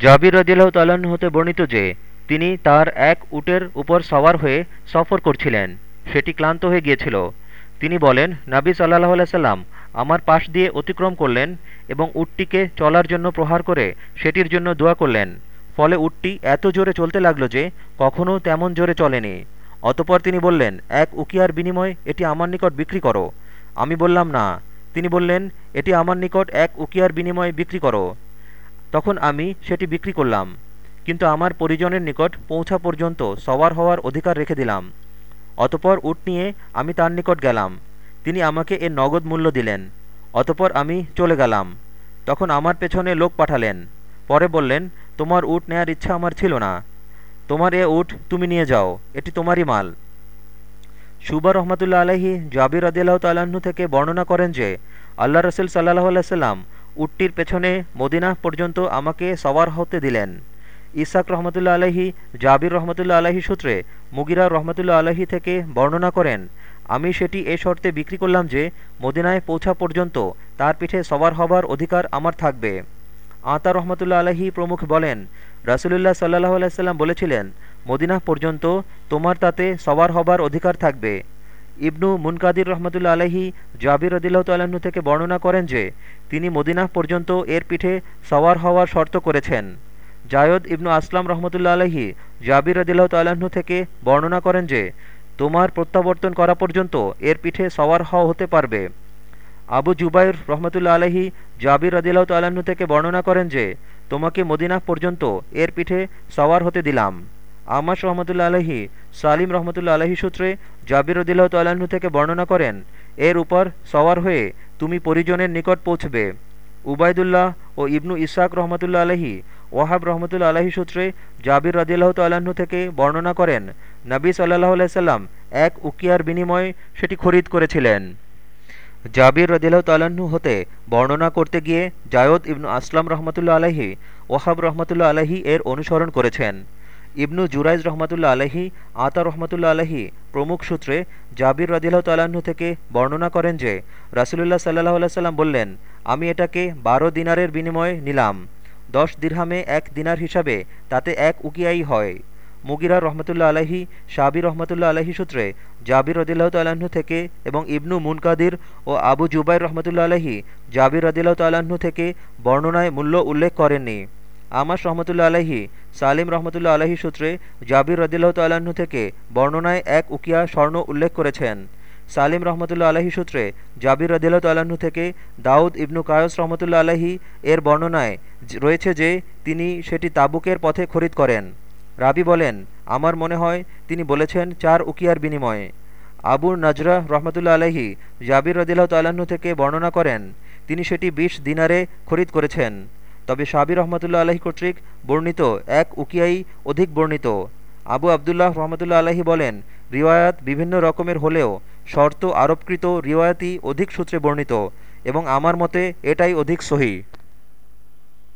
জাবির রদিল্লাহ তাল্লাহ্ন হতে বর্ণিত যে, তিনি তার এক উটের উপর সওয়ার হয়ে সফর করছিলেন। সেটি ক্লান্ত হয়ে গিয়েছিল। তিনি বলেন, নাবি সাল্লাহ আলাইসাল্লাম আমার পাশ দিয়ে অতিক্রম করলেন এবং উটটিকে চলার জন্য প্রহার করে সেটির জন্য দোয়া করলেন। ফলে উটটি এত জোরে চলতে লাগল যে কখনও তেমন জোরে চলেনি। অতপর তিনি বললেন, এক উকিয়ার বিনিময়ে এটি আমার নিকট বিক্রি করো। আমি বললাম, না। তিনি বললেন, এটি আমার নিকট এক উকিয়ার বিনিময়ে বিক্রি করো। তখন আমি সেটি বিক্রি করলাম, কিন্তু আমার পরিজনের নিকট পৌঁছা পর্যন্ত সওয়ার হওয়ার অধিকার রেখে দিলাম। অতপর উট নিয়ে আমি তার নিকট গেলাম, তিনি আমাকে এর নগদ মূল্য দিলেন। অতপর আমি চলে গেলাম। তখন আমার পেছনে লোক পাঠালেন, পরে বললেন, তোমার উট নেয়ার ইচ্ছা আমার ছিল না। তোমার এ উট তুমি নিয়ে যাও, এটি তোমারই মাল। সুবা রহমতুল্লা আলহি জাবির আদিল্লাহ তাল্লাহ্ন থেকে বর্ণনা করেন যে, আল্লাহ রসুল সাল্লাহ আলাইসাল্লাম উটটির পেছনে মদিনা পর্যন্ত আমাকে সওয়ার হতে দিলেন। ইসাক রহমতুল্লা আলহি জাবির রহমতুল্লা আলহি সূত্রে মুগিরা রহমতুল্লা আলহি থেকে বর্ণনা করেন, আমি সেটি এ শর্তে বিক্রি করলাম যে মদিনায় পৌঁছা পর্যন্ত তার পিঠে সওয়ার হবার অধিকার আমার থাকবে। আতা রহমতুল্লা আলহি প্রমুখ বলেন, রাসুলুল্লাহ সাল্লাহ আলাইসাল্লাম বলেছিলেন, মদিনা পর্যন্ত তোমার তাতে সওয়ার হবার অধিকার থাকবে। ইবনু মুনকাদির রহমতুল্লা আলহি জাবির রদিল্লাহ তাল্লাহ্ন থেকে বর্ণনা করেন যে, তিনি মদিনা পর্যন্ত এর পিঠে সওয়ার হওয়ার শর্ত করেছেন। জায়দ ইবনু আসলাম রহমতুল্লা আলহি জাবির রদিল্লাহ তাল্লাহ্ন থেকে বর্ণনা করেন যে, তোমার প্রত্যাবর্তন করা পর্যন্ত এর পিঠে সওয়ার হওয়া হতে পারবে। আবু জুবাইর রহমতুল্লা আলহি জাবির রদিল্লাহ তাল্লাহ্ন থেকে বর্ণনা করেন যে, তোমাকে মদিনা পর্যন্ত এর পিঠে সওয়ার হতে দিলাম। আমাস রহমতুল্লা আলহি সালিম রহমতুল্লা আলহি সূত্রে জাবির রদিল্লাহ তাল্লাহ্ন থেকে বর্ণনা করেন, এর উপর সওয়ার হয়ে তুমি পরিজনের নিকট পৌঁছবে। উবায়দুল্লাহ ও ইবনু ইসাক রহমতুল্লা আলহি ওয়াহাব রহমতুল্লা আলহি সূত্রে জাবির রদিল্লাহ তাল্লাহ্ন থেকে বর্ণনা করেন, নবী সাল্লাহ আলাইসাল্লাম এক উকিয়ার বিনিময়ে সেটি খরিদ করেছিলেন। জাবির রদিল্লাহ তাল্লাহ্ন হতে বর্ণনা করতে গিয়ে জায়দ ইবনু আসলাম রহমতুল্লা আলহি ওয়াহাব রহমতুল্লা আলহি এর অনুসরণ করেছেন। ইবনু জুরাইজ রহমতুল্লা আলহি আতা রহমতুল্লা আলহি প্রমুখ সূত্রে জাবির রদিল্লাহ তাল্লাহ্ন থেকে বর্ণনা করেন যে, রাসুলুল্লাহ সাল্লাহ সাল্লাম বললেন, আমি এটাকে বারো দিনারের বিনিময়ে নিলাম। দশ দিরহামে এক দিনার হিসাবে তাতে এক উকিয়াই হয়। মুগিরা রহমতুল্লা আলহি শাবির রহমতুল্লা আলহি সূত্রে জাবির রদিল্লাহ তাল্লাহ্ন থেকে এবং ইবনু মুনকাদির ও আবু জুবাই রহমতুল্লা আলহি জাবির রদিল্লাহ তাল্লাহ্ন থেকে বর্ণনায় মূল্য উল্লেখ করেননি। আমাস রহমতুল্লা আলহি সালিম রহমতুল্লা আলহি সূত্রে জাবির রদিল্লাহ তাল্লাহ্ন থেকে বর্ণনায় এক উকিয়া স্বর্ণ উল্লেখ করেছেন। সালিম রহমতুল্লা আলহি সূত্রে জাবির রদিল্লাহ তাল্লাহ্ন থেকে দাউদ ইবনু কায়স রহমতুল্লা আলহি এর বর্ণনায় রয়েছে যে, তিনি সেটি তাবুকের পথে খরিদ করেন। রাবি বলেন, আমার মনে হয় তিনি বলেছেন চার উকিয়ার বিনিময়ে। আবু নজরা রহমতুল্লা আলহি জাবির রদিল্লাহ তাল্লাহ্ন থেকে বর্ণনা করেন, তিনি সেটি বিশ দিনারে খরিদ করেছেন। তবে সাবির রহমতুল্লা আলহী কর্তৃক বর্ণিত এক উকিয়াই অধিক বর্ণিত। আবু আবদুল্লাহ রহমতুল্লা আলাহি বলেন, রিওয়ায়াত বিভিন্ন রকমের হলেও শর্ত আরোপকৃত রিওয়ায়াতই অধিক সূত্রে বর্ণিত এবং আমার মতে এটাই অধিক সহি।